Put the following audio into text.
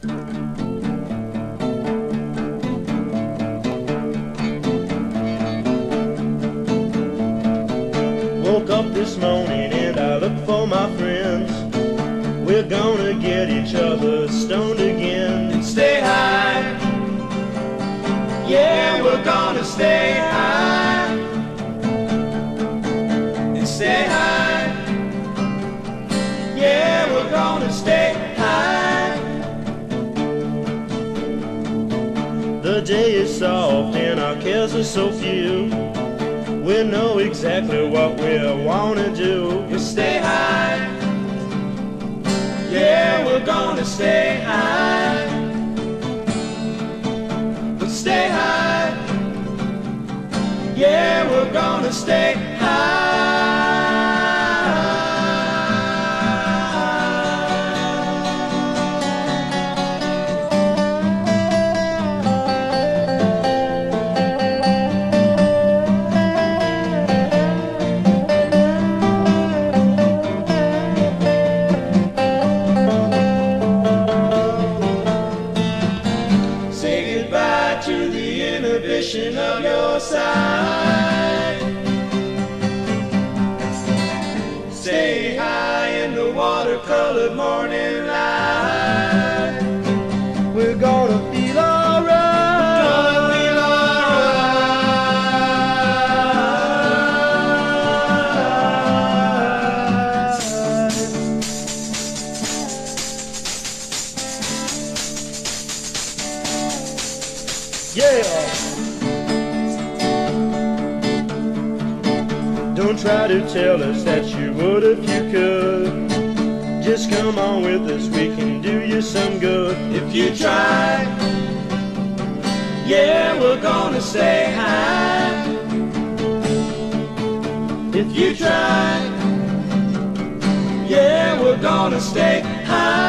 Woke up this morning and I look for my friends. We're gonna get each other stoned again and stay high. Yeah, we're gonna stay The day is soft and our cares are so few. We know exactly what we wanna do. We stay high. Yeah, we're gonna stay high. But stay high. Yeah, we're gonna stay high. Inhibition of your side. Stay high in the watercolored morning light. We're gonna feel alright. Gonna feel alright. Yeah. Try to tell us that you would if you could. Just come on with us, we can do you some good. If you try, yeah, we're gonna stay high. If you try, yeah, we're gonna stay high.